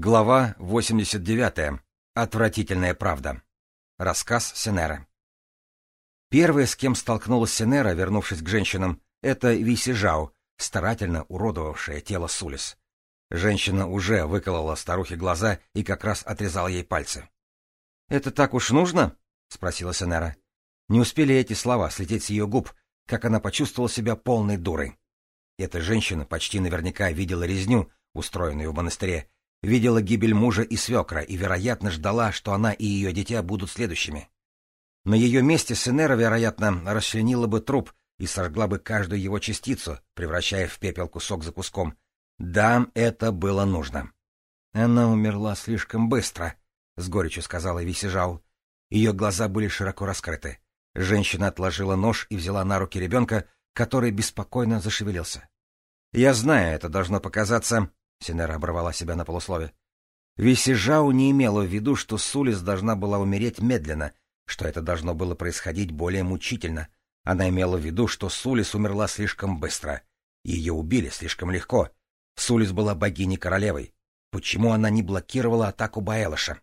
Глава 89. Отвратительная правда. Рассказ Сенера. Первая, с кем столкнулась Сенера, вернувшись к женщинам, это Виси Жао, старательно уродовавшая тело Сулис. Женщина уже выколола старухе глаза и как раз отрезала ей пальцы. «Это так уж нужно?» — спросила Сенера. Не успели эти слова слететь с ее губ, как она почувствовала себя полной дурой. Эта женщина почти наверняка видела резню, устроенную в монастыре, видела гибель мужа и свекра и, вероятно, ждала, что она и ее дитя будут следующими. На ее месте Сенера, вероятно, расчленила бы труп и сожгла бы каждую его частицу, превращая в пепел кусок за куском. Да, это было нужно. Она умерла слишком быстро, — с горечью сказала Висижау. Ее глаза были широко раскрыты. Женщина отложила нож и взяла на руки ребенка, который беспокойно зашевелился. Я знаю, это должно показаться Синера оборвала себя на полуслове. Висижау не имела в виду, что Сулис должна была умереть медленно, что это должно было происходить более мучительно. Она имела в виду, что Сулис умерла слишком быстро. Ее убили слишком легко. Сулис была богиней-королевой. Почему она не блокировала атаку Баэлыша?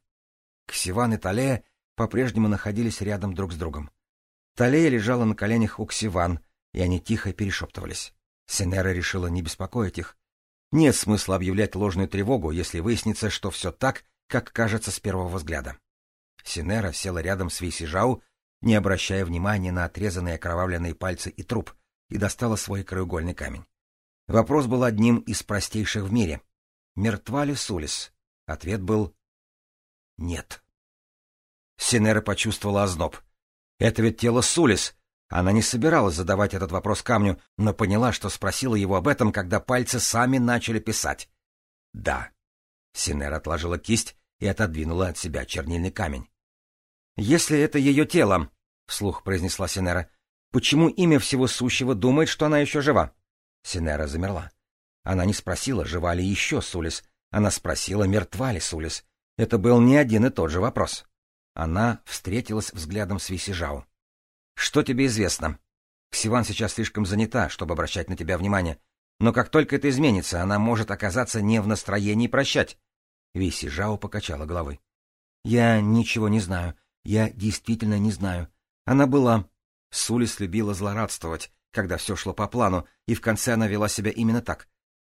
Ксиван и Талея по-прежнему находились рядом друг с другом. Талея лежала на коленях у Ксиван, и они тихо перешептывались. Синера решила не беспокоить их, нет смысла объявлять ложную тревогу, если выяснится, что все так, как кажется с первого взгляда. Синера села рядом с Висижау, не обращая внимания на отрезанные окровавленные пальцы и труп, и достала свой краеугольный камень. Вопрос был одним из простейших в мире. «Мертва ли Сулис?» Ответ был «нет». Синера почувствовала озноб. «Это ведь тело Сулис, она не собиралась задавать этот вопрос камню, но поняла, что спросила его об этом, когда пальцы сами начали писать. «Да». Синер отложила кисть и отодвинула от себя чернильный камень. «Если это ее тело», — вслух произнесла Синера, — «почему имя всего сущего думает, что она еще жива?» Синера замерла. Она не спросила, жива ли еще Сулис. Она спросила, мертва ли Сулис. Это был не один и тот же вопрос. Она встретилась взглядом с Висижау. Что тебе известно? Ксиван сейчас слишком занята, чтобы обращать на тебя внимание. Но как только это изменится, она может оказаться не в настроении прощать. Виси Жао покачала головой. Я ничего не знаю. Я действительно не знаю. Она была... Сулис любила злорадствовать, когда все шло по плану, и в конце она вела себя именно так.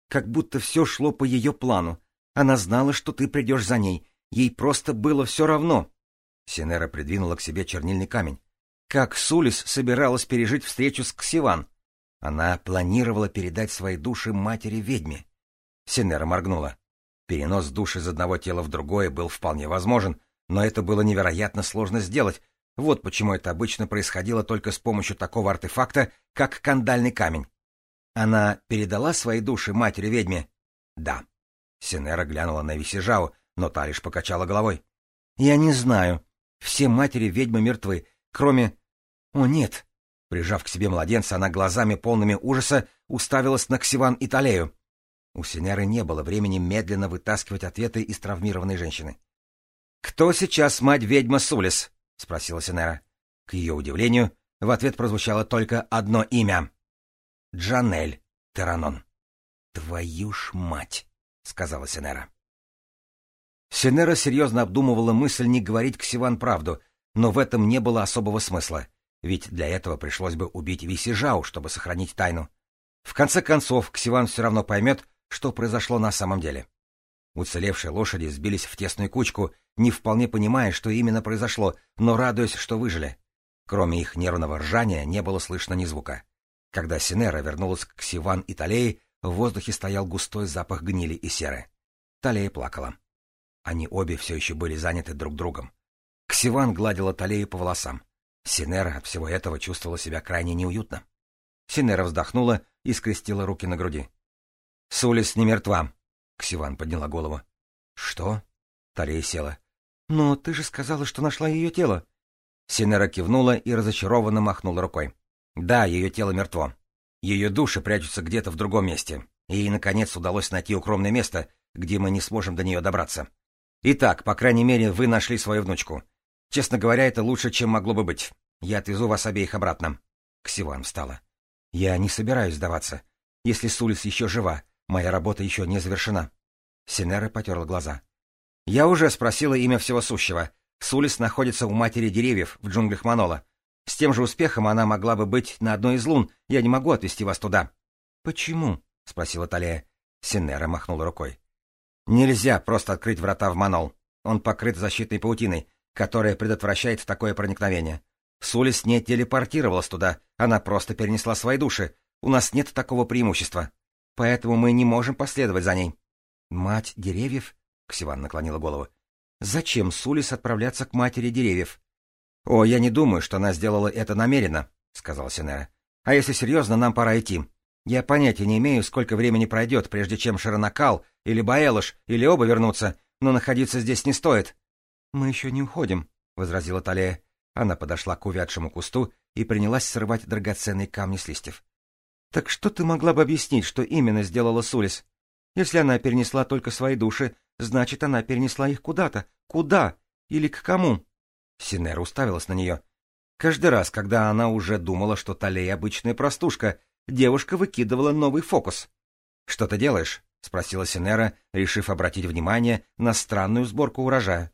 Как будто все шло по ее плану. Она знала, что ты придешь за ней. Ей просто было все равно. Синера придвинула к себе чернильный камень. Как Сулис собиралась пережить встречу с Ксиван? Она планировала передать свои души матери-ведьме. Синера моргнула. Перенос душ из одного тела в другое был вполне возможен, но это было невероятно сложно сделать. Вот почему это обычно происходило только с помощью такого артефакта, как кандальный камень. Она передала свои души матери-ведьме? Да. Синера глянула на Висижау, но та лишь покачала головой. «Я не знаю. Все матери-ведьмы мертвы, кроме... О, нет! Прижав к себе младенца, она глазами полными ужаса уставилась на Ксиван и Талею. У Синяры не было времени медленно вытаскивать ответы из травмированной женщины. «Кто сейчас мать-ведьма Сулис?» — спросила Синера. К ее удивлению, в ответ прозвучало только одно имя. «Джанель Теранон». «Твою ж мать!» — сказала Синера. Синера серьезно обдумывала мысль не говорить Ксиван правду, но в этом не было особого смысла, ведь для этого пришлось бы убить Висижау, чтобы сохранить тайну. В конце концов, Ксиван все равно поймет, что произошло на самом деле. Уцелевшие лошади сбились в тесную кучку, не вполне понимая, что именно произошло, но радуясь, что выжили. Кроме их нервного ржания не было слышно ни звука. Когда Синера вернулась к Ксиван и Талее, в воздухе стоял густой запах гнили и серы. Талея плакала. Они обе все еще были заняты друг другом. Ксиван гладила Талею по волосам. Синера от всего этого чувствовала себя крайне неуютно. Синера вздохнула и скрестила руки на груди. — Сулис не мертва. Ксиван подняла голову. — Что? Талея села. — Но ты же сказала, что нашла ее тело. Синера кивнула и разочарованно махнула рукой. — Да, ее тело мертво. Ее души прячутся где-то в другом месте. И, наконец, удалось найти укромное место, где мы не сможем до нее добраться. Итак, по крайней мере, вы нашли свою внучку. Честно говоря, это лучше, чем могло бы быть. Я отвезу вас обеих обратно. Ксиван встала. Я не собираюсь сдаваться. Если Сулис еще жива, моя работа еще не завершена. Синера потерла глаза. Я уже спросила имя всего сущего. Сулис находится у матери деревьев в джунглях Манола. С тем же успехом она могла бы быть на одной из лун. Я не могу отвезти вас туда. Почему? спросила Талия. Синера махнула рукой. Нельзя просто открыть врата в Манол. Он покрыт защитной паутиной которая предотвращает такое проникновение. Сулис не телепортировалась туда, она просто перенесла свои души. У нас нет такого преимущества. Поэтому мы не можем последовать за ней. Мать деревьев? Ксиван наклонила голову. Зачем Сулис отправляться к матери деревьев? О, я не думаю, что она сделала это намеренно, сказала Синера. А если серьезно, нам пора идти. Я понятия не имею, сколько времени пройдет, прежде чем Шаранакал или Баэлыш или оба вернутся, но находиться здесь не стоит. «Мы еще не уходим», — возразила Талия. Она подошла к увядшему кусту и принялась срывать драгоценные камни с листьев. «Так что ты могла бы объяснить, что именно сделала Сулис? Если она перенесла только свои души, значит, она перенесла их куда-то. Куда? Или к кому?» Синера уставилась на нее. Каждый раз, когда она уже думала, что Талия обычная простушка, девушка выкидывала новый фокус. «Что ты делаешь?» — спросила Синера, решив обратить внимание на странную сборку урожая.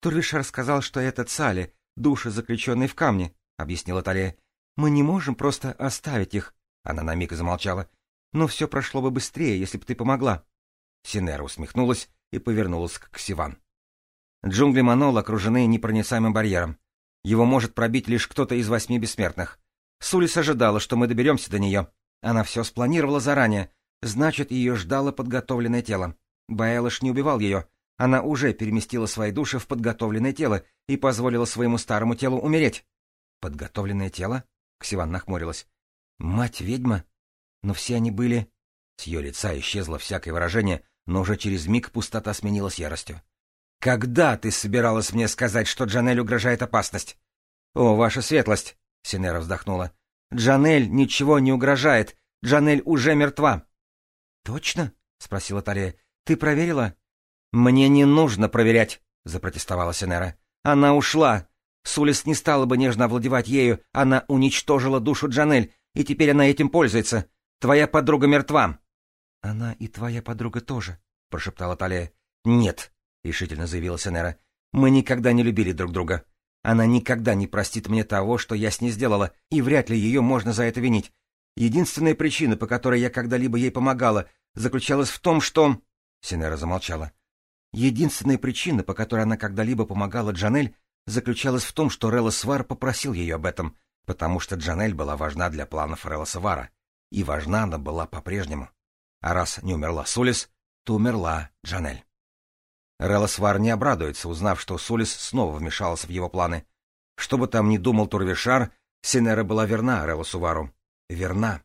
«То Рышар сказал, что это Сали, души, заключенные в камне», — объяснила Талия. «Мы не можем просто оставить их», — она на миг замолчала. «Но все прошло бы быстрее, если бы ты помогла». Синера усмехнулась и повернулась к Ксиван. Джунгли Манола окружены непроницаемым барьером. Его может пробить лишь кто-то из восьми бессмертных. Сулис ожидала, что мы доберемся до нее. Она все спланировала заранее. Значит, ее ждало подготовленное тело. Баэлыш не убивал ее. Она уже переместила свои души в подготовленное тело и позволила своему старому телу умереть. «Подготовленное тело?» — Ксиван нахмурилась. «Мать-ведьма! Но все они были...» С ее лица исчезло всякое выражение, но уже через миг пустота сменилась яростью. «Когда ты собиралась мне сказать, что Джанель угрожает опасность?» «О, ваша светлость!» — Синера вздохнула. «Джанель ничего не угрожает! Джанель уже мертва!» «Точно?» — спросила Талия. «Ты проверила?» «Мне не нужно проверять», — запротестовала Сенера. «Она ушла. Сулис не стала бы нежно овладевать ею. Она уничтожила душу Джанель, и теперь она этим пользуется. Твоя подруга мертва». «Она и твоя подруга тоже», — прошептала Талия. «Нет», — решительно заявила Сенера. «Мы никогда не любили друг друга. Она никогда не простит мне того, что я с ней сделала, и вряд ли ее можно за это винить. Единственная причина, по которой я когда-либо ей помогала, заключалась в том, что...» Синера замолчала. Единственная причина, по которой она когда-либо помогала Джанель, заключалась в том, что Релос Свар попросил ее об этом, потому что Джанель была важна для планов Релоса Свара, И важна она была по-прежнему. А раз не умерла Солис, то умерла Джанель. Релос Свар не обрадуется, узнав, что Солис снова вмешалась в его планы. Что бы там ни думал Турвишар, Синера была верна Релосу Сувару, Верна.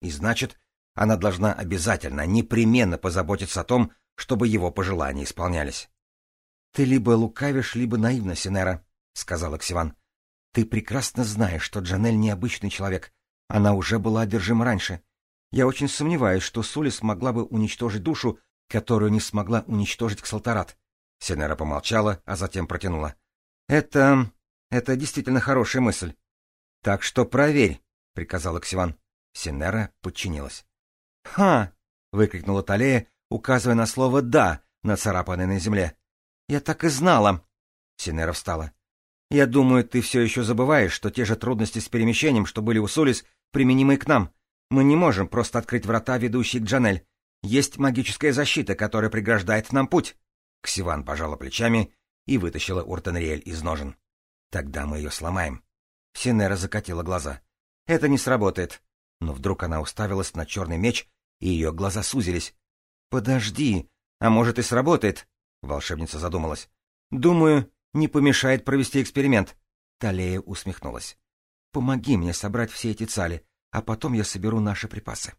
И значит, она должна обязательно, непременно позаботиться о том, чтобы его пожелания исполнялись. — Ты либо лукавишь, либо наивна, Синера, — сказал Оксиван. — Ты прекрасно знаешь, что Джанель необычный человек. Она уже была одержима раньше. Я очень сомневаюсь, что Сули смогла бы уничтожить душу, которую не смогла уничтожить Ксалтарат. Синера помолчала, а затем протянула. — Это... это действительно хорошая мысль. — Так что проверь, — приказал Оксиван. Синера подчинилась. «Ха!» — выкрикнула Талея, указывая на слово «да», нацарапанное на земле. «Я так и знала!» Синера встала. «Я думаю, ты все еще забываешь, что те же трудности с перемещением, что были у Сулис, применимы к нам. Мы не можем просто открыть врата, ведущие к Джанель. Есть магическая защита, которая преграждает нам путь». Ксиван пожала плечами и вытащила Уртенриэль из ножен. «Тогда мы ее сломаем». Синера закатила глаза. «Это не сработает». Но вдруг она уставилась на черный меч, и ее глаза сузились. «Подожди, а может и сработает?» — волшебница задумалась. «Думаю, не помешает провести эксперимент». Талея усмехнулась. «Помоги мне собрать все эти цали, а потом я соберу наши припасы».